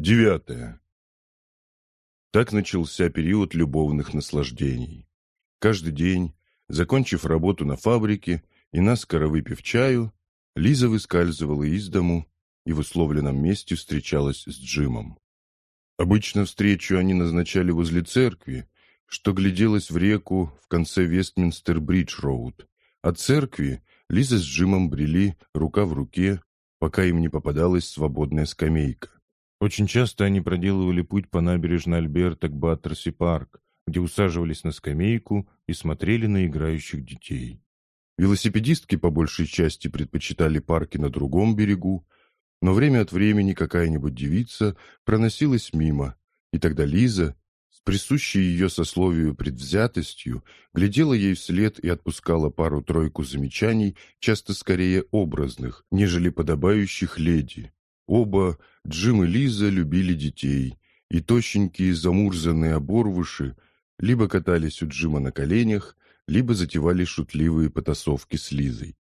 Девятое. Так начался период любовных наслаждений. Каждый день, закончив работу на фабрике и наскоро выпив чаю, Лиза выскальзывала из дому и в условленном месте встречалась с Джимом. Обычно встречу они назначали возле церкви, что гляделась в реку в конце Вестминстер-Бридж-Роуд. От церкви Лиза с Джимом брели рука в руке, пока им не попадалась свободная скамейка. Очень часто они проделывали путь по набережной Альберта к Баттерси-парк, где усаживались на скамейку и смотрели на играющих детей. Велосипедистки по большей части предпочитали парки на другом берегу, но время от времени какая-нибудь девица проносилась мимо, и тогда Лиза, с присущей ее сословию предвзятостью, глядела ей вслед и отпускала пару-тройку замечаний, часто скорее образных, нежели подобающих леди. Оба, Джим и Лиза, любили детей, и тощенькие замурзанные оборвыши либо катались у Джима на коленях, либо затевали шутливые потасовки с Лизой.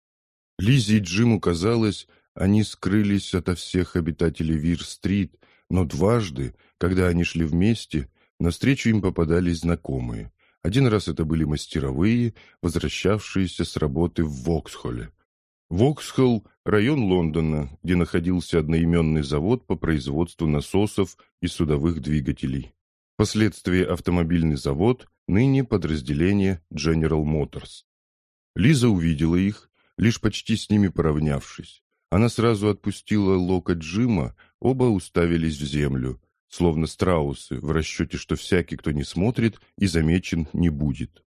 Лизе и Джиму казалось, они скрылись ото всех обитателей Вир-стрит, но дважды, когда они шли вместе, навстречу им попадались знакомые. Один раз это были мастеровые, возвращавшиеся с работы в Воксхолле. Воксхолл – район Лондона, где находился одноименный завод по производству насосов и судовых двигателей. Впоследствии автомобильный завод, ныне подразделение General Motors. Лиза увидела их, лишь почти с ними поравнявшись. Она сразу отпустила локоть Джима, оба уставились в землю, словно страусы, в расчете, что всякий, кто не смотрит, и замечен не будет.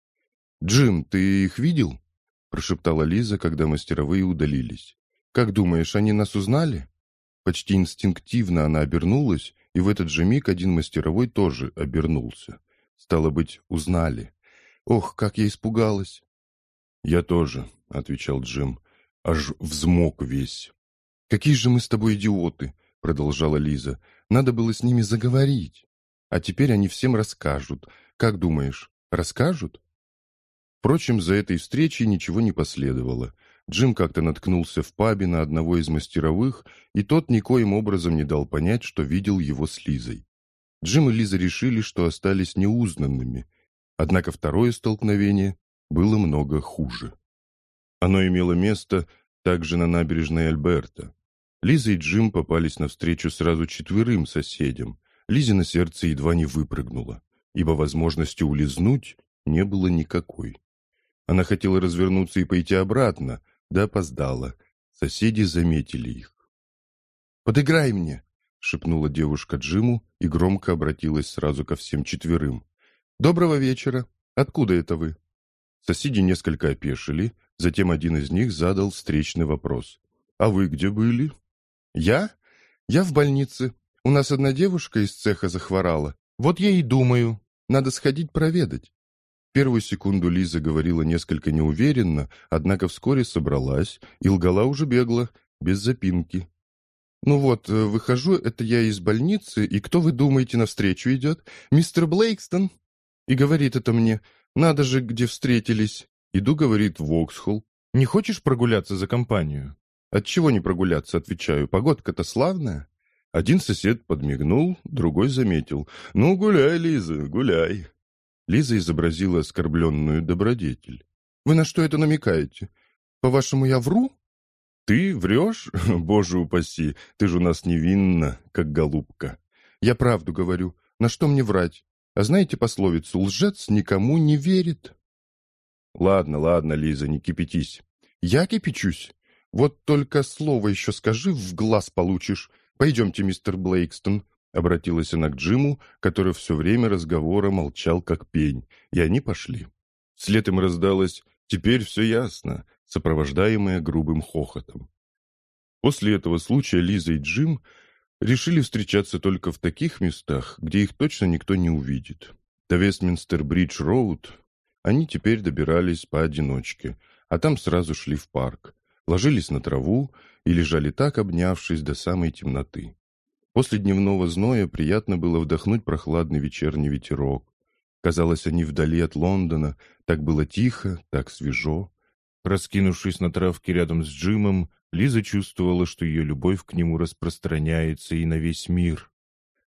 «Джим, ты их видел?» – прошептала Лиза, когда мастеровые удалились. «Как думаешь, они нас узнали?» Почти инстинктивно она обернулась, и в этот же миг один мастеровой тоже обернулся. Стало быть, узнали. «Ох, как я испугалась!» «Я тоже», — отвечал Джим аж взмок весь. «Какие же мы с тобой идиоты!» — продолжала Лиза. «Надо было с ними заговорить. А теперь они всем расскажут. Как думаешь, расскажут?» Впрочем, за этой встречей ничего не последовало. Джим как-то наткнулся в пабе на одного из мастеровых, и тот никоим образом не дал понять, что видел его с Лизой. Джим и Лиза решили, что остались неузнанными. Однако второе столкновение было много хуже. Оно имело место также на набережной Альберта. Лиза и Джим попались навстречу сразу четверым соседям. Лизе на сердце едва не выпрыгнула, ибо возможности улизнуть не было никакой. Она хотела развернуться и пойти обратно, да опоздала. Соседи заметили их. «Подыграй мне!» — шепнула девушка Джиму и громко обратилась сразу ко всем четверым. «Доброго вечера! Откуда это вы?» Соседи несколько опешили, затем один из них задал встречный вопрос. «А вы где были?» «Я? Я в больнице. У нас одна девушка из цеха захворала. Вот я и думаю, надо сходить проведать». Первую секунду Лиза говорила несколько неуверенно, однако вскоре собралась и лгала уже бегло, без запинки. «Ну вот, э, выхожу, это я из больницы, и кто, вы думаете, навстречу идет? Мистер Блейкстон?» И говорит это мне, надо же, где встретились. Иду, говорит, в Оксхолл. Не хочешь прогуляться за компанию? Отчего не прогуляться, отвечаю. Погодка-то славная. Один сосед подмигнул, другой заметил. Ну, гуляй, Лиза, гуляй. Лиза изобразила оскорбленную добродетель. Вы на что это намекаете? По-вашему, я вру? Ты врешь? Боже упаси, ты же у нас невинна, как голубка. Я правду говорю. На что мне врать? А знаете пословицу «лжец никому не верит»? Ладно, ладно, Лиза, не кипятись. Я кипячусь? Вот только слово еще скажи, в глаз получишь. Пойдемте, мистер Блейкстон. Обратилась она к Джиму, который все время разговора молчал как пень, и они пошли. Вслед им раздалось «Теперь все ясно», сопровождаемое грубым хохотом. После этого случая Лиза и Джим решили встречаться только в таких местах, где их точно никто не увидит. До Вестминстер-Бридж-Роуд они теперь добирались поодиночке, а там сразу шли в парк, ложились на траву и лежали так, обнявшись до самой темноты. После дневного зноя приятно было вдохнуть прохладный вечерний ветерок. Казалось, они вдали от Лондона, так было тихо, так свежо. Раскинувшись на травке рядом с Джимом, Лиза чувствовала, что ее любовь к нему распространяется и на весь мир.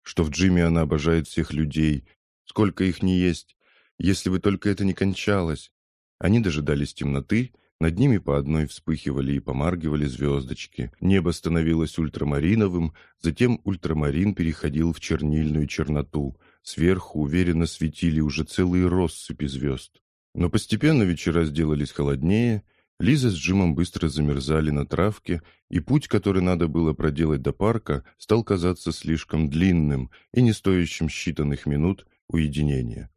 что в Джиме она обожает всех людей, сколько их не есть, если бы только это не кончалось. Они дожидались темноты, над ними по одной вспыхивали и помаргивали звездочки. Небо становилось ультрамариновым, затем ультрамарин переходил в чернильную черноту. Сверху уверенно светили уже целые россыпи звезд. Но постепенно вечера сделались холоднее, Лиза с Джимом быстро замерзали на травке, и путь, который надо было проделать до парка, стал казаться слишком длинным и не стоящим считанных минут уединения.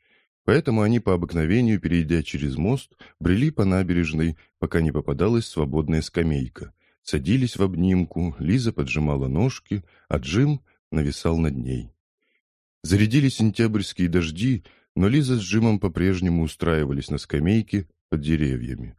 Поэтому они по обыкновению, перейдя через мост, брели по набережной, пока не попадалась свободная скамейка. Садились в обнимку, Лиза поджимала ножки, а Джим нависал над ней. Зарядили сентябрьские дожди, но Лиза с Джимом по-прежнему устраивались на скамейке под деревьями.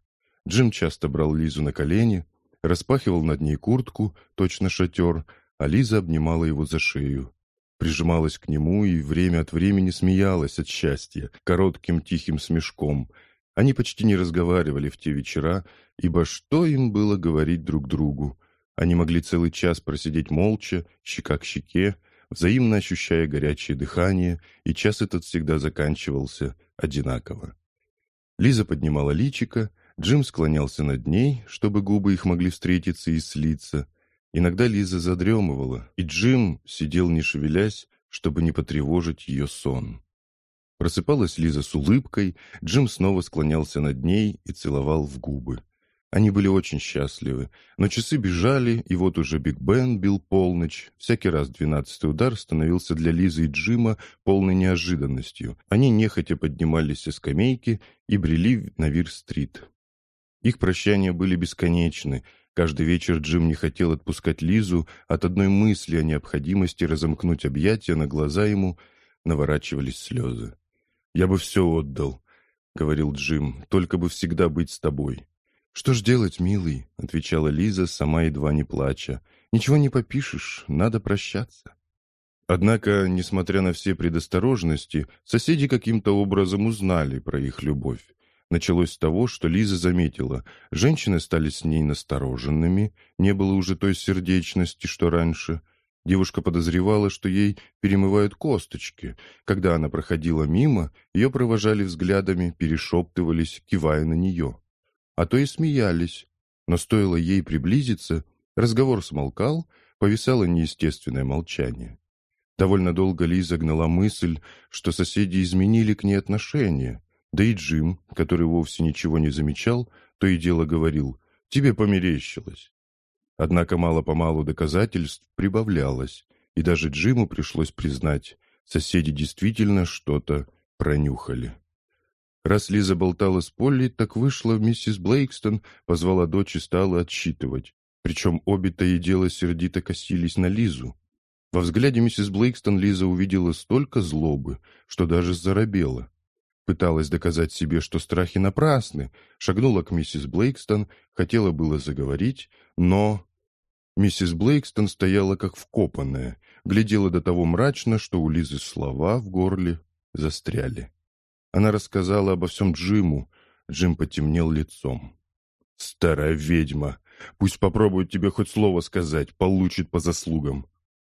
Джим часто брал Лизу на колени, распахивал над ней куртку, точно шатер, а Лиза обнимала его за шею прижималась к нему и время от времени смеялась от счастья, коротким тихим смешком. Они почти не разговаривали в те вечера, ибо что им было говорить друг другу? Они могли целый час просидеть молча, щека к щеке, взаимно ощущая горячее дыхание, и час этот всегда заканчивался одинаково. Лиза поднимала личико, Джим склонялся над ней, чтобы губы их могли встретиться и слиться, Иногда Лиза задремывала, и Джим сидел не шевелясь, чтобы не потревожить ее сон. Просыпалась Лиза с улыбкой, Джим снова склонялся над ней и целовал в губы. Они были очень счастливы, но часы бежали, и вот уже Биг Бен бил полночь. Всякий раз двенадцатый удар становился для Лизы и Джима полной неожиданностью. Они нехотя поднимались со скамейки и брели на Вир-стрит. Их прощания были бесконечны, Каждый вечер Джим не хотел отпускать Лизу, от одной мысли о необходимости разомкнуть объятия на глаза ему наворачивались слезы. «Я бы все отдал», — говорил Джим, — «только бы всегда быть с тобой». «Что ж делать, милый?» — отвечала Лиза, сама едва не плача. «Ничего не попишешь, надо прощаться». Однако, несмотря на все предосторожности, соседи каким-то образом узнали про их любовь. Началось с того, что Лиза заметила, женщины стали с ней настороженными, не было уже той сердечности, что раньше. Девушка подозревала, что ей перемывают косточки. Когда она проходила мимо, ее провожали взглядами, перешептывались, кивая на нее. А то и смеялись. Но стоило ей приблизиться, разговор смолкал, повисало неестественное молчание. Довольно долго Лиза гнала мысль, что соседи изменили к ней отношения, да и Джим, который вовсе ничего не замечал, то и дело говорил «Тебе померещилось». Однако мало-помалу доказательств прибавлялось, и даже Джиму пришлось признать, соседи действительно что-то пронюхали. Раз Лиза болтала с Полли, так вышла миссис Блейкстон, позвала дочь и стала отсчитывать. Причем обе-то и дело сердито косились на Лизу. Во взгляде миссис Блейкстон Лиза увидела столько злобы, что даже заробела. Пыталась доказать себе, что страхи напрасны, шагнула к миссис Блейкстон, хотела было заговорить, но... Миссис Блейкстон стояла как вкопанная, глядела до того мрачно, что у Лизы слова в горле застряли. Она рассказала обо всем Джиму. Джим потемнел лицом. «Старая ведьма! Пусть попробует тебе хоть слово сказать, получит по заслугам!»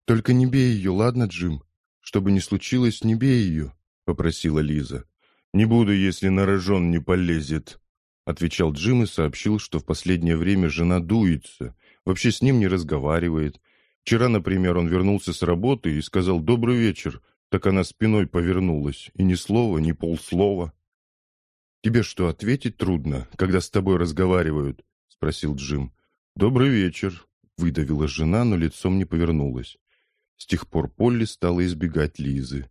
«Только не бей ее, ладно, Джим? Что бы ни случилось, не бей ее!» — попросила Лиза. «Не буду, если на рожон не полезет», — отвечал Джим и сообщил, что в последнее время жена дуется, вообще с ним не разговаривает. Вчера, например, он вернулся с работы и сказал «добрый вечер», так она спиной повернулась, и ни слова, ни полслова. «Тебе что, ответить трудно, когда с тобой разговаривают?» — спросил Джим. «Добрый вечер», — выдавила жена, но лицом не повернулась. С тех пор Полли стала избегать Лизы.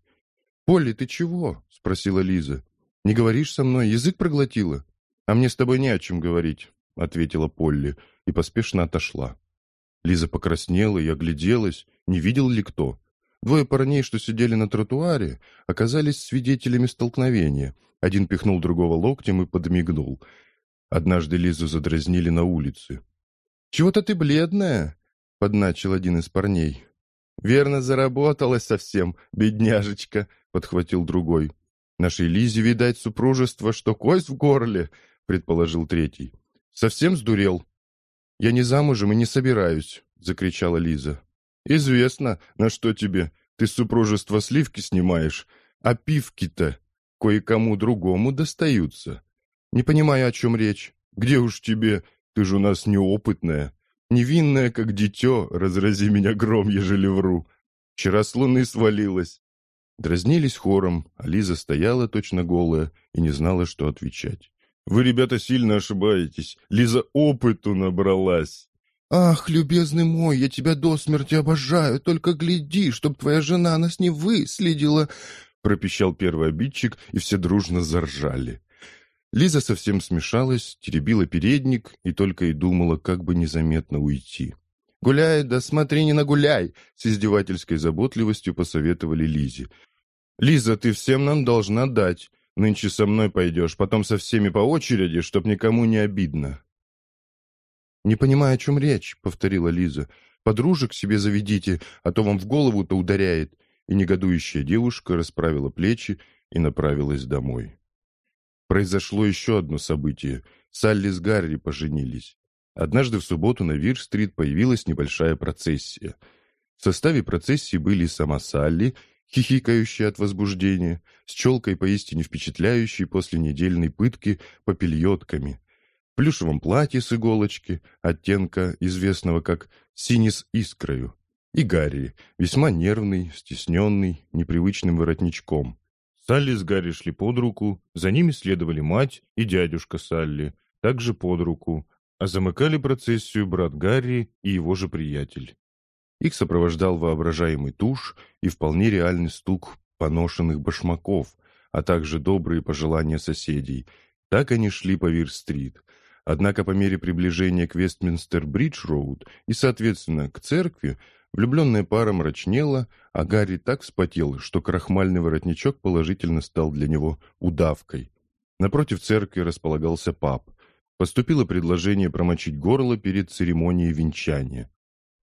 «Полли, ты чего?» — спросила Лиза. Не говоришь со мной, язык проглотила? А мне с тобой не о чем говорить, ответила Полли и поспешно отошла. Лиза покраснела и огляделась, не видел ли кто. Двое парней, что сидели на тротуаре, оказались свидетелями столкновения. Один пихнул другого локтем и подмигнул. Однажды Лизу задразнили на улице. «Чего-то ты бледная», — подначил один из парней. «Верно заработалась совсем, бедняжечка», — подхватил другой. Нашей Лизе, видать, супружество, что кость в горле, предположил третий. Совсем сдурел. Я не замужем и не собираюсь, закричала Лиза. Известно, на что тебе, Ты с супружества сливки снимаешь, а пивки-то кое-кому другому достаются. Не понимаю, о чем речь. Где уж тебе? Ты же у нас неопытная. Невинная, как дитё, разрази меня гром, ежели вру. Вчера с луны свалилась. Дразнились хором, а Лиза стояла точно голая и не знала, что отвечать. «Вы, ребята, сильно ошибаетесь. Лиза опыту набралась». «Ах, любезный мой, я тебя до смерти обожаю, только гляди, чтоб твоя жена нас не выследила!» Пропищал первый обидчик, и все дружно заржали. Лиза совсем смешалась, теребила передник и только и думала, как бы незаметно уйти. «Гуляй, да смотри, не нагуляй!» С издевательской заботливостью посоветовали Лизе. «Лиза, ты всем нам должна дать. Нынче со мной пойдешь, потом со всеми по очереди, чтоб никому не обидно». «Не понимаю, о чем речь», — повторила Лиза. «Подружек себе заведите, а то вам в голову-то ударяет». И негодующая девушка расправила плечи и направилась домой. Произошло еще одно событие. Салли с Гарри поженились. Однажды в субботу на Вир-стрит появилась небольшая процессия. В составе процессии были сама Салли, хихикающая от возбуждения, с челкой поистине впечатляющей после недельной пытки попельотками, плюшевом платье с иголочки, оттенка, известного как «синий с искрою», и Гарри, весьма нервный, стесненный, непривычным воротничком. Салли с Гарри шли под руку, за ними следовали мать и дядюшка Салли, также под руку, а замыкали процессию брат Гарри и его же приятель. Их сопровождал воображаемый тушь и вполне реальный стук поношенных башмаков, а также добрые пожелания соседей. Так они шли по Вир-стрит. Однако по мере приближения к Вестминстер-Бридж-Роуд и, соответственно, к церкви, Влюбленная пара мрачнела, а Гарри так вспотел, что крахмальный воротничок положительно стал для него удавкой. Напротив церкви располагался паб. Поступило предложение промочить горло перед церемонией венчания.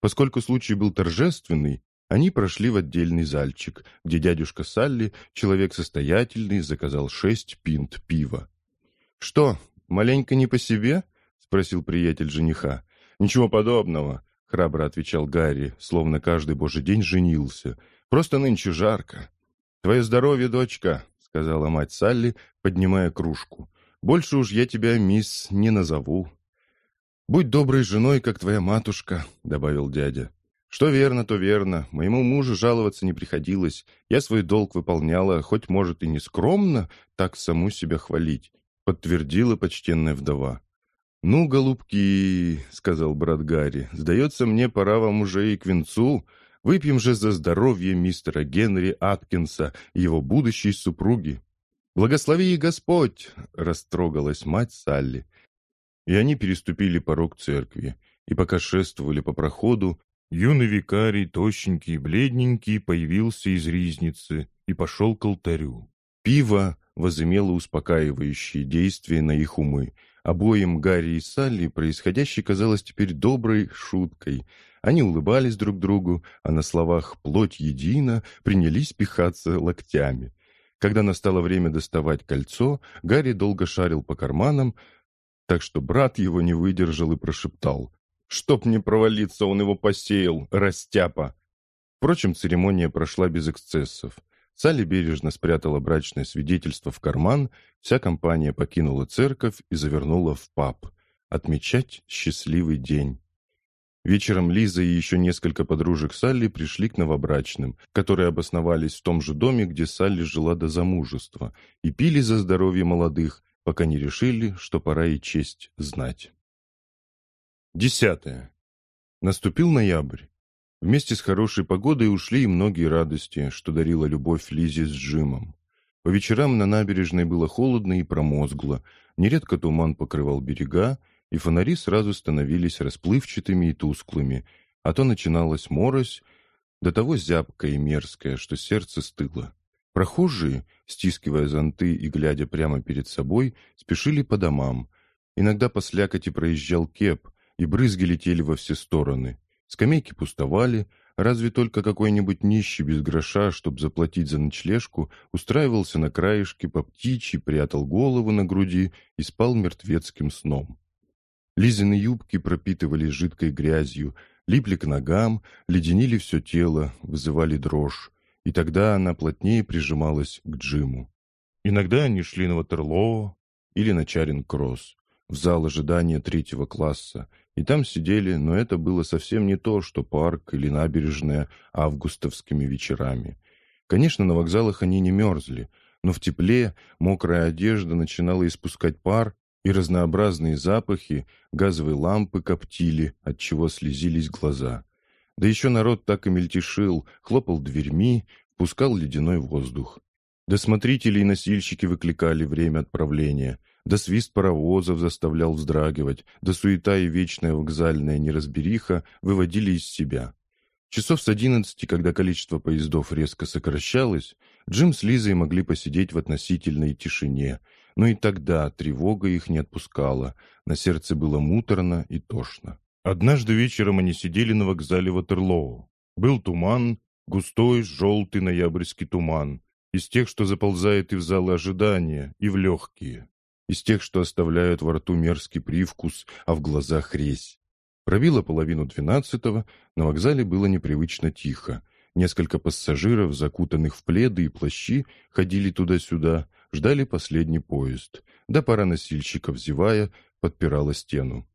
Поскольку случай был торжественный, они прошли в отдельный зальчик, где дядюшка Салли, человек состоятельный, заказал шесть пинт пива. «Что, маленько не по себе?» — спросил приятель жениха. «Ничего подобного. — храбро отвечал Гарри, словно каждый божий день женился. «Просто нынче жарко». «Твое здоровье, дочка», — сказала мать Салли, поднимая кружку. «Больше уж я тебя, мисс, не назову». «Будь доброй женой, как твоя матушка», — добавил дядя. «Что верно, то верно. Моему мужу жаловаться не приходилось. Я свой долг выполняла, хоть, может, и не скромно так саму себя хвалить», — подтвердила почтенная вдова. «Ну, голубки», — сказал брат Гарри, — «сдается мне, пора вам уже и к венцу. Выпьем же за здоровье мистера Генри Аткинса и его будущей супруги». «Благослови Господь!» — растрогалась мать Салли. И они переступили порог церкви, и пока шествовали по проходу, юный викарий, тощенький и бледненький, появился из ризницы и пошел к алтарю. Пиво возымело успокаивающее действие на их умы, Обоим Гарри и Салли происходящее казалось теперь доброй шуткой. Они улыбались друг другу, а на словах «плоть едина» принялись пихаться локтями. Когда настало время доставать кольцо, Гарри долго шарил по карманам, так что брат его не выдержал и прошептал. «Чтоб не провалиться, он его посеял, растяпа!» Впрочем, церемония прошла без эксцессов. Салли бережно спрятала брачное свидетельство в карман, вся компания покинула церковь и завернула в паб. Отмечать счастливый день. Вечером Лиза и еще несколько подружек Салли пришли к новобрачным, которые обосновались в том же доме, где Салли жила до замужества, и пили за здоровье молодых, пока не решили, что пора и честь знать. Десятое. Наступил ноябрь. Вместе с хорошей погодой ушли и многие радости, что дарила любовь Лизе с Джимом. По вечерам на набережной было холодно и промозгло, нередко туман покрывал берега, и фонари сразу становились расплывчатыми и тусклыми, а то начиналась морось, до того зябкая и мерзкая, что сердце стыло. Прохожие, стискивая зонты и глядя прямо перед собой, спешили по домам. Иногда по слякоти проезжал кеп, и брызги летели во все стороны. Скамейки пустовали, разве только какой-нибудь нищий без гроша, чтобы заплатить за ночлежку, устраивался на краешке по птичьи, прятал голову на груди и спал мертвецким сном. Лизины юбки пропитывались жидкой грязью, липли к ногам, леденили все тело, вызывали дрожь. И тогда она плотнее прижималась к Джиму. Иногда они шли на Ватерлоо или на Чаринг-Кросс, в зал ожидания третьего класса, и там сидели, но это было совсем не то, что парк или набережная августовскими вечерами. Конечно, на вокзалах они не мерзли, но в тепле мокрая одежда начинала испускать пар, и разнообразные запахи газовые лампы коптили, от чего слезились глаза. Да еще народ так и мельтешил, хлопал дверьми, пускал ледяной воздух. Да смотрители и носильщики выкликали время отправления, да свист паровозов заставлял вздрагивать, да суета и вечная вокзальная неразбериха выводили из себя. Часов с одиннадцати, когда количество поездов резко сокращалось, Джим с Лизой могли посидеть в относительной тишине, но и тогда тревога их не отпускала, на сердце было муторно и тошно. Однажды вечером они сидели на вокзале Ватерлоу. Был туман, густой, желтый ноябрьский туман, из тех, что заползает и в залы ожидания, и в легкие, из тех, что оставляют во рту мерзкий привкус, а в глазах резь. Пробило половину двенадцатого, на вокзале было непривычно тихо. Несколько пассажиров, закутанных в пледы и плащи, ходили туда-сюда, ждали последний поезд. Да пара носильщиков, зевая, подпирала стену.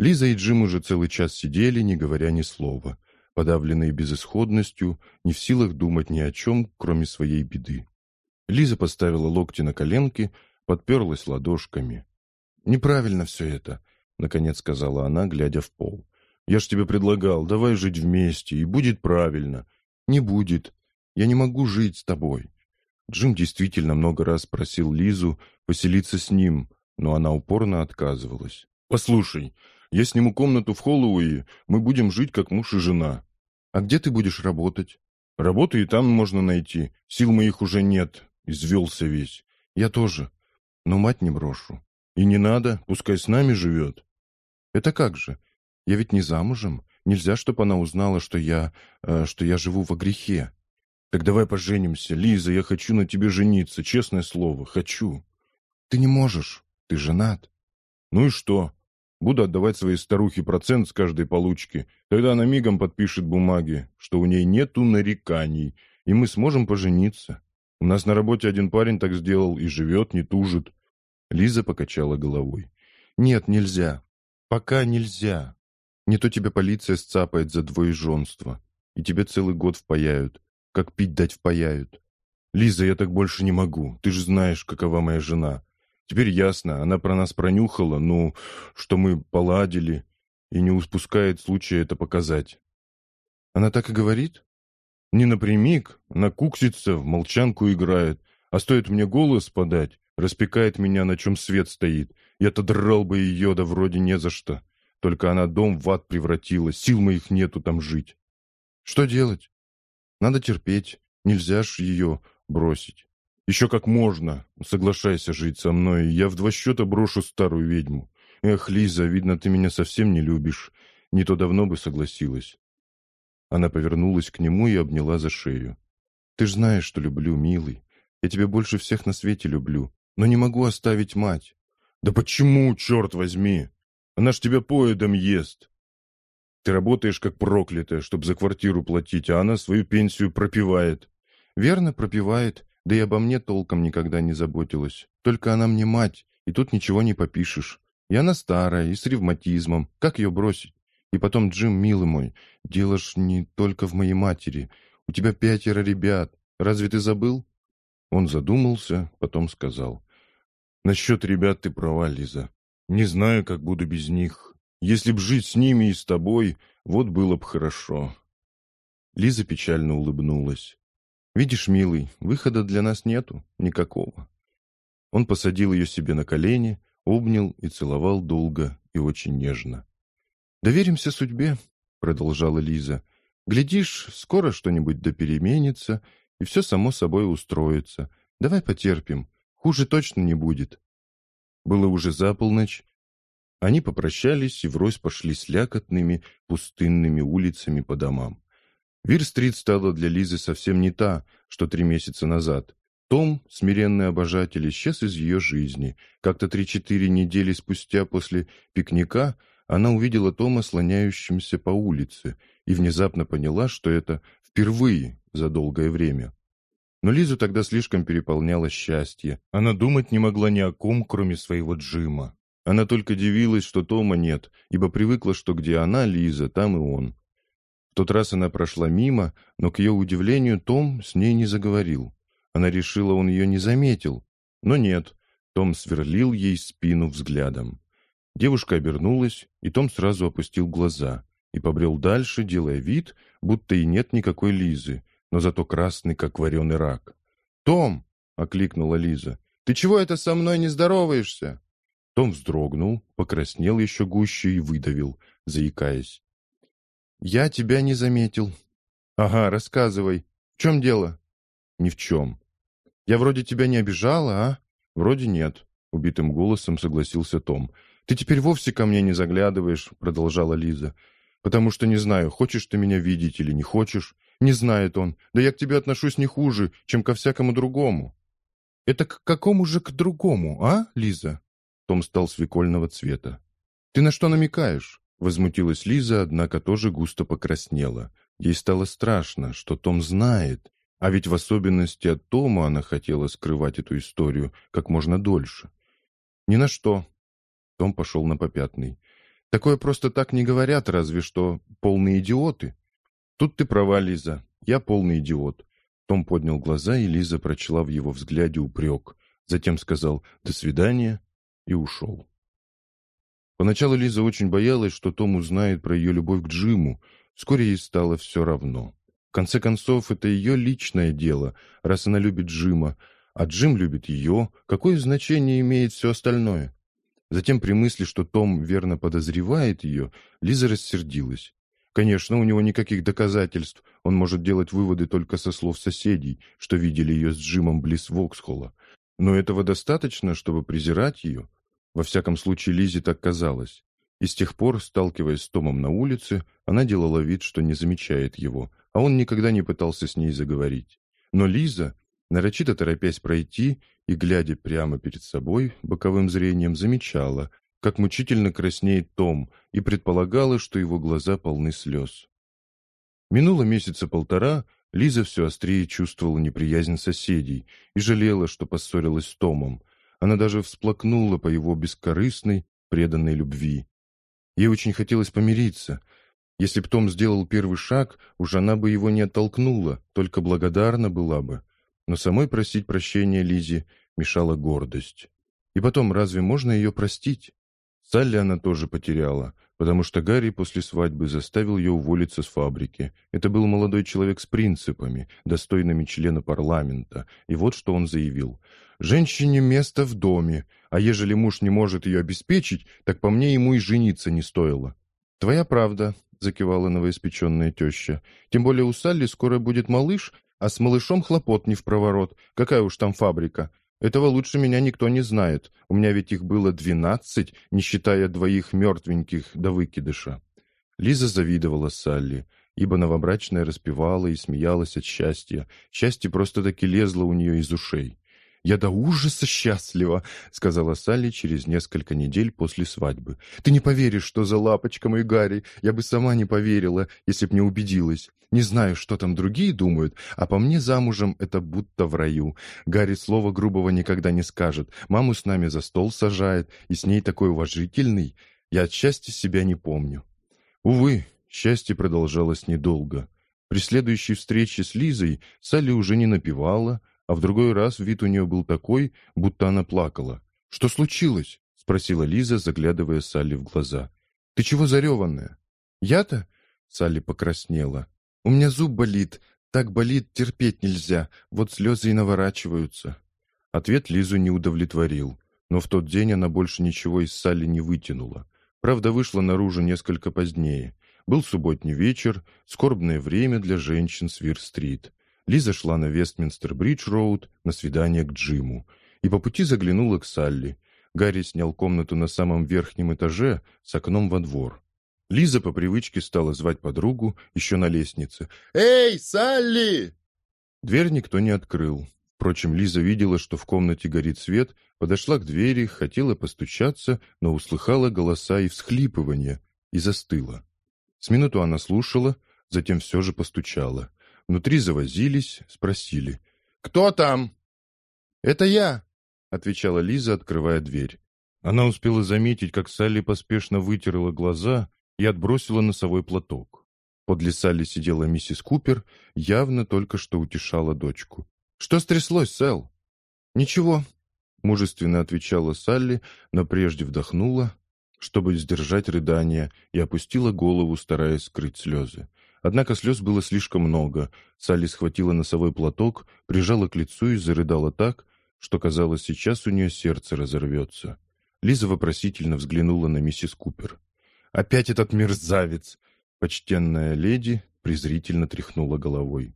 Лиза и Джим уже целый час сидели, не говоря ни слова, подавленные безысходностью, не в силах думать ни о чем, кроме своей беды. Лиза поставила локти на коленки, подперлась ладошками. «Неправильно все это», — наконец сказала она, глядя в пол. «Я ж тебе предлагал, давай жить вместе, и будет правильно». «Не будет. Я не могу жить с тобой. Джим действительно много раз просил Лизу поселиться с ним, но она упорно отказывалась. «Послушай, я сниму комнату в Холлоуи, мы будем жить как муж и жена». «А где ты будешь работать?» «Работу и там можно найти. Сил моих уже нет. Извелся весь. Я тоже. Но мать не брошу. И не надо, пускай с нами живет». «Это как же? Я ведь не замужем. Нельзя, чтобы она узнала, что я... Э, что я живу во грехе». Так давай поженимся. Лиза, я хочу на тебе жениться, честное слово, хочу. Ты не можешь. Ты женат. Ну и что? Буду отдавать своей старухе процент с каждой получки. Тогда она мигом подпишет бумаги, что у ней нету нареканий, и мы сможем пожениться. У нас на работе один парень так сделал и живет, не тужит. Лиза покачала головой. Нет, нельзя. Пока нельзя. Не то тебя полиция сцапает за двоеженство, и тебе целый год впаяют как пить дать впаяют. Лиза, я так больше не могу. Ты же знаешь, какова моя жена. Теперь ясно, она про нас пронюхала, ну, что мы поладили, и не упускает случая это показать. Она так и говорит? Не напрямик, она куксится, в молчанку играет, а стоит мне голос подать, распекает меня, на чем свет стоит. Я-то драл бы ее, да вроде не за что. Только она дом в ад превратила, сил моих нету там жить. Что делать? Надо терпеть, нельзя ж ее бросить. Еще как можно, соглашайся жить со мной, я в два счета брошу старую ведьму. Эх, Лиза, видно, ты меня совсем не любишь. Не то давно бы согласилась. Она повернулась к нему и обняла за шею. Ты ж знаешь, что люблю, милый. Я тебя больше всех на свете люблю, но не могу оставить мать. Да почему, черт возьми? Она ж тебя поедом ест. Ты работаешь как проклятая, чтобы за квартиру платить, а она свою пенсию пропивает. Верно, пропивает, да и обо мне толком никогда не заботилась. Только она мне мать, и тут ничего не попишешь. И она старая, и с ревматизмом. Как ее бросить? И потом, Джим, милый мой, дело ж не только в моей матери. У тебя пятеро ребят. Разве ты забыл? Он задумался, потом сказал. Насчет ребят ты права, Лиза. Не знаю, как буду без них. Если б жить с ними и с тобой, вот было б хорошо. Лиза печально улыбнулась. «Видишь, милый, выхода для нас нету, никакого». Он посадил ее себе на колени, обнял и целовал долго и очень нежно. «Доверимся судьбе», — продолжала Лиза. «Глядишь, скоро что-нибудь да переменится, и все само собой устроится. Давай потерпим, хуже точно не будет». Было уже за полночь, они попрощались и врозь пошли слякотными, пустынными улицами по домам. Вир-стрит стала для Лизы совсем не та, что три месяца назад. Том, смиренный обожатель, исчез из ее жизни. Как-то три-четыре недели спустя после пикника она увидела Тома слоняющимся по улице и внезапно поняла, что это Впервые за долгое время. Но Лизу тогда слишком переполняло счастье. Она думать не могла ни о ком, кроме своего Джима. Она только дивилась, что Тома нет, ибо привыкла, что где она, Лиза, там и он. В тот раз она прошла мимо, но, к ее удивлению, Том с ней не заговорил. Она решила, он ее не заметил. Но нет, том сверлил ей спину взглядом. Девушка обернулась, и Том сразу опустил глаза и побрел дальше, делая вид, будто и нет никакой Лизы, но зато красный, как вареный рак. «Том!» — окликнула Лиза. «Ты чего это со мной не здороваешься?» Том вздрогнул, покраснел еще гуще и выдавил, заикаясь. «Я тебя не заметил». «Ага, рассказывай. В чем дело?» «Ни в чем. Я вроде тебя не обижала, а?» «Вроде нет», — убитым голосом согласился Том. «Ты теперь вовсе ко мне не заглядываешь», — продолжала Лиза. «Потому что не знаю, хочешь ты меня видеть или не хочешь. Не знает он. Да я к тебе отношусь не хуже, чем ко всякому другому». «Это к какому же к другому, а, Лиза?» Том стал свекольного цвета. «Ты на что намекаешь?» Возмутилась Лиза, однако тоже густо покраснела. Ей стало страшно, что Том знает, а ведь в особенности от Тома она хотела скрывать эту историю как можно дольше. «Ни на что». Том пошел на попятный. «Такое просто так не говорят, разве что полные идиоты». «Тут ты права, Лиза. Я полный идиот». Том поднял глаза, и Лиза прочла в его взгляде упрек. Затем сказал «до свидания» и ушел. Поначалу Лиза очень боялась, что Том узнает про ее любовь к Джиму. Вскоре ей стало все равно. В конце концов, это ее личное дело, раз она любит Джима, а Джим любит ее, какое значение имеет все остальное? Затем при мысли, что Том верно подозревает ее, Лиза рассердилась. Конечно, у него никаких доказательств, он может делать выводы только со слов соседей, что видели ее с Джимом близ Воксхолла. Но этого достаточно, чтобы презирать ее? Во всяком случае, Лизе так казалось. И с тех пор, сталкиваясь с Томом на улице, она делала вид, что не замечает его, а он никогда не пытался с ней заговорить. Но Лиза, нарочито торопясь пройти и, глядя прямо перед собой, боковым зрением замечала, как мучительно краснеет Том, и предполагала, что его глаза полны слез. Минуло месяца полтора, Лиза все острее чувствовала неприязнь соседей и жалела, что поссорилась с Томом. Она даже всплакнула по его бескорыстной, преданной любви. Ей очень хотелось помириться. Если б Том сделал первый шаг, уж она бы его не оттолкнула, только благодарна была бы. Но самой просить прощения Лизе мешала гордость. И потом, разве можно ее простить? Салли она тоже потеряла, потому что Гарри после свадьбы заставил ее уволиться с фабрики. Это был молодой человек с принципами, достойными члена парламента, и вот что он заявил. «Женщине место в доме, а ежели муж не может ее обеспечить, так по мне ему и жениться не стоило». «Твоя правда», — закивала новоиспеченная теща. «Тем более у Салли скоро будет малыш, а с малышом хлопот не в проворот. Какая уж там фабрика. Этого лучше меня никто не знает. У меня ведь их было двенадцать, не считая двоих мертвеньких до выкидыша». Лиза завидовала Салли, ибо новобрачная распевала и смеялась от счастья. Счастье просто-таки лезло у нее из ушей. «Я до ужаса счастлива», — сказала Салли через несколько недель после свадьбы. «Ты не поверишь, что за лапочка мой Гарри. Я бы сама не поверила, если б не убедилась. Не знаю, что там другие думают, а по мне замужем это будто в раю. Гарри слова грубого никогда не скажет. Маму с нами за стол сажает, и с ней такой уважительный. Я от счастья себя не помню». Увы, счастье продолжалось недолго. При следующей встрече с Лизой Салли уже не напевала, а в другой раз вид у нее был такой, будто она плакала. «Что случилось?» — спросила Лиза, заглядывая Салли в глаза. «Ты чего зареванная?» «Я-то?» — Салли покраснела. «У меня зуб болит. Так болит, терпеть нельзя. Вот слезы и наворачиваются». Ответ Лизу не удовлетворил, но в тот день она больше ничего из Салли не вытянула. Правда, вышла наружу несколько позднее. Был субботний вечер, скорбное время для женщин с Вир-стрит. Лиза шла на Вестминстер-Бридж-Роуд на свидание к Джиму и по пути заглянула к Салли. Гарри снял комнату на самом верхнем этаже с окном во двор. Лиза по привычке стала звать подругу еще на лестнице. «Эй, Салли!» Дверь никто не открыл. Впрочем, Лиза видела, что в комнате горит свет, подошла к двери, хотела постучаться, но услыхала голоса и всхлипывания, и застыла. С минуту она слушала, затем все же постучала. Внутри завозились, спросили. «Кто там?» «Это я», — отвечала Лиза, открывая дверь. Она успела заметить, как Салли поспешно вытерла глаза и отбросила носовой платок. Подле Салли сидела миссис Купер, явно только что утешала дочку. «Что стряслось, Сэл?» «Ничего», — мужественно отвечала Салли, но прежде вдохнула, чтобы сдержать рыдание, и опустила голову, стараясь скрыть слезы. Однако слез было слишком много. Салли схватила носовой платок, прижала к лицу и зарыдала так, что, казалось, сейчас у нее сердце разорвется. Лиза вопросительно взглянула на миссис Купер. «Опять этот мерзавец!» Почтенная леди презрительно тряхнула головой.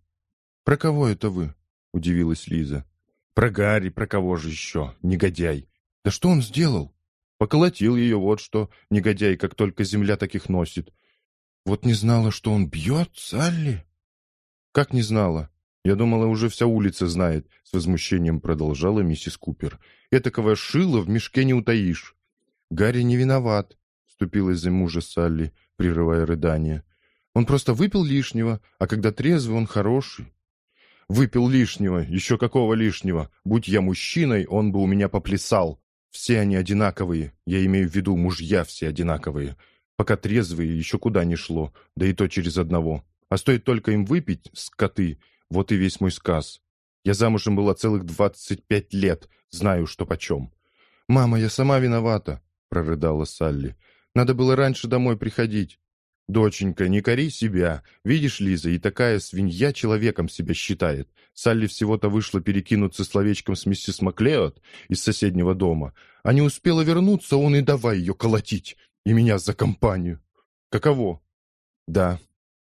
«Про кого это вы?» — удивилась Лиза. «Про Гарри, про кого же еще? Негодяй!» «Да что он сделал?» «Поколотил ее, вот что, негодяй, как только земля таких носит. Вот не знала, что он бьет, Салли?» «Как не знала? Я думала, уже вся улица знает», — с возмущением продолжала миссис Купер. «Этакого шила в мешке не утаишь». «Гарри не виноват», — вступилась за мужа Салли, прерывая рыдание. «Он просто выпил лишнего, а когда трезвый, он хороший». «Выпил лишнего, еще какого лишнего? Будь я мужчиной, он бы у меня поплясал. Все они одинаковые, я имею в виду, мужья все одинаковые. Пока трезвые, еще куда не шло, да и то через одного. А стоит только им выпить, скоты, вот и весь мой сказ. Я замужем была целых двадцать пять лет, знаю, что почем. «Мама, я сама виновата», — прорыдала Салли. «Надо было раньше домой приходить». «Доченька, не кори себя. Видишь, Лиза, и такая свинья человеком себя считает. Салли всего-то вышла перекинуться словечком с миссис Маклеод из соседнего дома, а не успела вернуться, он и давай ее колотить. И меня за компанию. Каково? Да,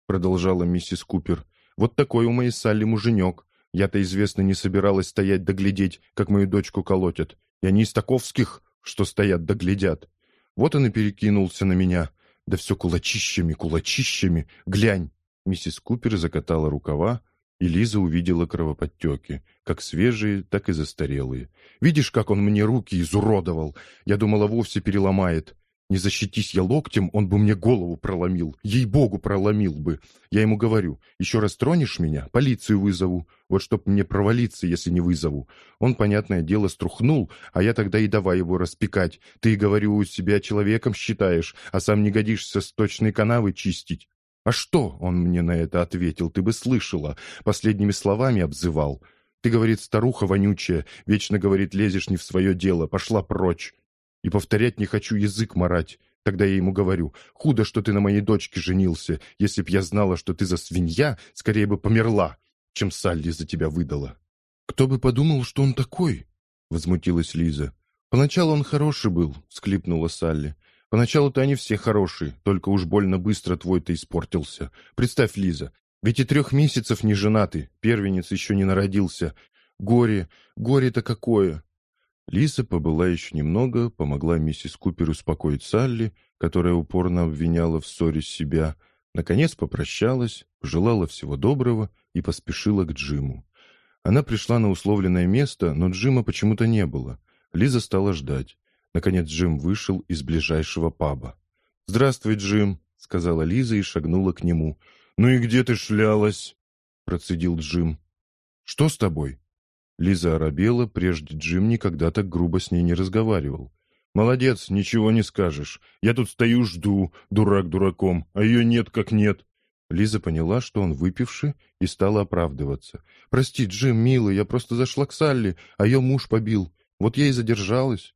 продолжала миссис Купер. Вот такой у моей Салли муженек. Я-то, известно, не собиралась стоять доглядеть, как мою дочку колотят. Я не из таковских, что стоят доглядят. Вот он и перекинулся на меня. Да все кулачищами, кулачищами. Глянь. Миссис Купер закатала рукава, и Лиза увидела кровоподтеки, как свежие, так и застарелые. «Видишь, как он мне руки изуродовал? Я думала, вовсе переломает. Не защитись я локтем, он бы мне голову проломил. Ей-богу, проломил бы. Я ему говорю, еще раз тронешь меня, полицию вызову. Вот чтоб мне провалиться, если не вызову. Он, понятное дело, струхнул, а я тогда и давай его распекать. Ты, говорю, себя человеком считаешь, а сам не годишься сточные канавы чистить. А что, он мне на это ответил, ты бы слышала. Последними словами обзывал. Ты, говорит, старуха вонючая, вечно, говорит, лезешь не в свое дело, пошла прочь. И повторять не хочу язык марать. Тогда я ему говорю, худо, что ты на моей дочке женился. Если б я знала, что ты за свинья, скорее бы померла, чем Салли за тебя выдала. Кто бы подумал, что он такой? Возмутилась Лиза. Поначалу он хороший был, всклипнула Салли. Поначалу-то они все хорошие, только уж больно быстро твой-то испортился. Представь, Лиза, ведь и трех месяцев не женаты, первенец еще не народился. Горе, горе-то какое! Лиса побыла еще немного, помогла миссис Купер успокоить Салли, которая упорно обвиняла в ссоре себя, наконец попрощалась, пожелала всего доброго и поспешила к Джиму. Она пришла на условленное место, но Джима почему-то не было. Лиза стала ждать. Наконец Джим вышел из ближайшего паба. «Здравствуй, Джим», — сказала Лиза и шагнула к нему. «Ну и где ты шлялась?» — процедил Джим. «Что с тобой?» Лиза оробела, прежде Джим никогда так грубо с ней не разговаривал. «Молодец, ничего не скажешь. Я тут стою, жду, дурак дураком, а ее нет как нет». Лиза поняла, что он выпивший, и стала оправдываться. «Прости, Джим, милый, я просто зашла к Салли, а ее муж побил. Вот я и задержалась».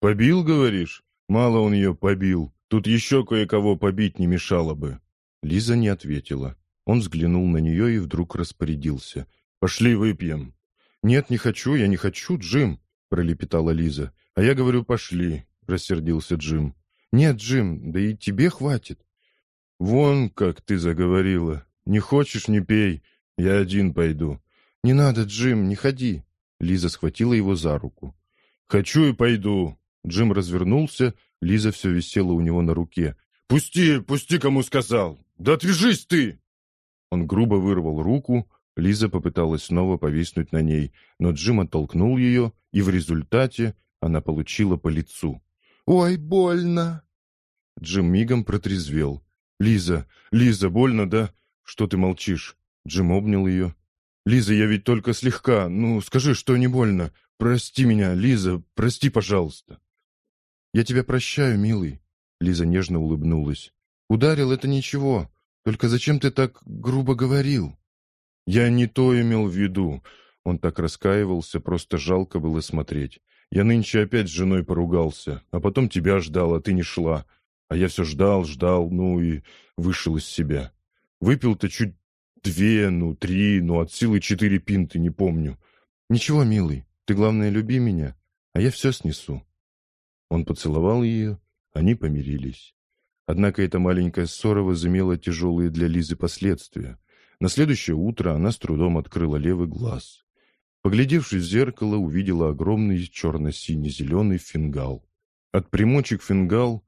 «Побил, говоришь? Мало он ее побил. Тут еще кое-кого побить не мешало бы». Лиза не ответила. Он взглянул на нее и вдруг распорядился. «Пошли выпьем». «Нет, не хочу, я не хочу, Джим», — пролепетала Лиза. «А я говорю, пошли», — рассердился Джим. «Нет, Джим, да и тебе хватит». «Вон как ты заговорила. Не хочешь — не пей. Я один пойду». «Не надо, Джим, не ходи». Лиза схватила его за руку. «Хочу и пойду». Джим развернулся, Лиза все висела у него на руке. «Пусти, пусти, кому сказал! Да отвяжись ты!» Он грубо вырвал руку, Лиза попыталась снова повиснуть на ней, но Джим оттолкнул ее, и в результате она получила по лицу. «Ой, больно!» Джим мигом протрезвел. «Лиза, Лиза, больно, да? Что ты молчишь? Джим обнял ее. «Лиза, я ведь только слегка. Ну, скажи, что не больно. Прости меня, Лиза, прости, пожалуйста». «Я тебя прощаю, милый», — Лиза нежно улыбнулась. «Ударил — это ничего. Только зачем ты так грубо говорил?» «Я не то имел в виду». Он так раскаивался, просто жалко было смотреть. «Я нынче опять с женой поругался, а потом тебя ждал, а ты не шла. А я все ждал, ждал, ну и вышел из себя. Выпил-то чуть две, ну три, ну от силы четыре пинты, не помню. Ничего, милый, ты, главное, люби меня, а я все снесу. Он поцеловал ее, они помирились. Однако эта маленькая ссора возымела тяжелые для Лизы последствия. На следующее утро она с трудом открыла левый глаз. Поглядевшись в зеркало, увидела огромный черно-сине-зеленый фингал. От примочек фингал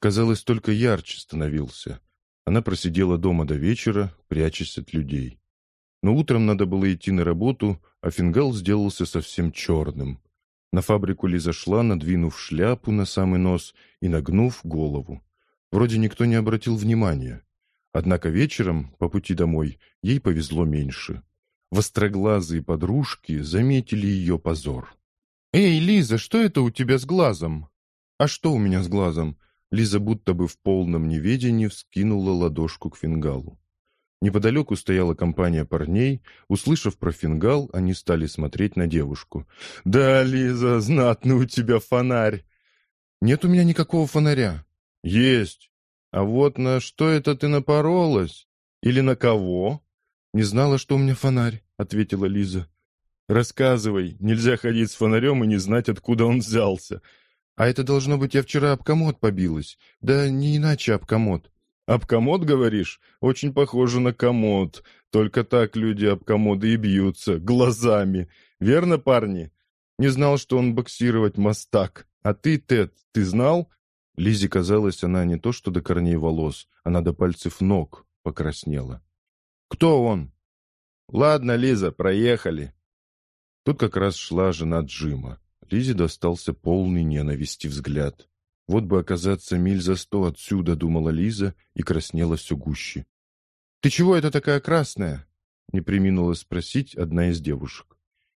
казалось, только ярче становился. Она просидела дома до вечера, прячась от людей. Но утром надо было идти на работу, а фингал сделался совсем черным. На фабрику Лиза шла, надвинув шляпу на самый нос и нагнув голову. Вроде никто не обратил внимания. Однако вечером, по пути домой, ей повезло меньше. Востроглазые подружки заметили ее позор. «Эй, Лиза, что это у тебя с глазом?» «А что у меня с глазом?» Лиза будто бы в полном неведении вскинула ладошку к фингалу. Неподалеку стояла компания парней. Услышав про фингал, они стали смотреть на девушку. «Да, Лиза, знатный у тебя фонарь!» «Нет у меня никакого фонаря». «Есть. А вот на что это ты напоролась? Или на кого?» «Не знала, что у меня фонарь», — ответила Лиза. «Рассказывай. Нельзя ходить с фонарем и не знать, откуда он взялся. А это должно быть, я вчера об комод побилась. Да не иначе об комод. Об комод, говоришь? Очень похоже на комод. Только так люди об комоды и бьются. Глазами. Верно, парни? Не знал, что он боксировать мастак. А ты, Тед, ты знал? Лизе казалось, она не то что до корней волос, она до пальцев ног покраснела. «Кто он?» «Ладно, Лиза, проехали». Тут как раз шла жена Джима. Лизе достался полный ненависти взгляд. Вот бы оказаться миль за сто отсюда, думала Лиза и краснела все гуще. «Ты чего это такая красная?» не приминула спросить одна из девушек.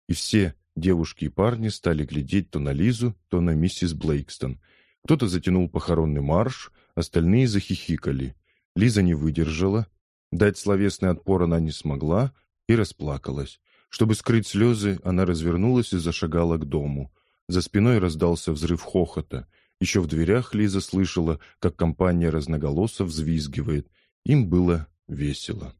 И все, девушки и парни, стали глядеть то на Лизу, то на миссис Блейкстон. Кто-то затянул похоронный марш, остальные захихикали. Лиза не выдержала, дать словесный отпор она не смогла и расплакалась. Чтобы скрыть слезы, она развернулась и зашагала к дому. За спиной раздался взрыв хохота. Еще в дверях Лиза слышала, как компания разноголосов взвизгивает. Им было весело.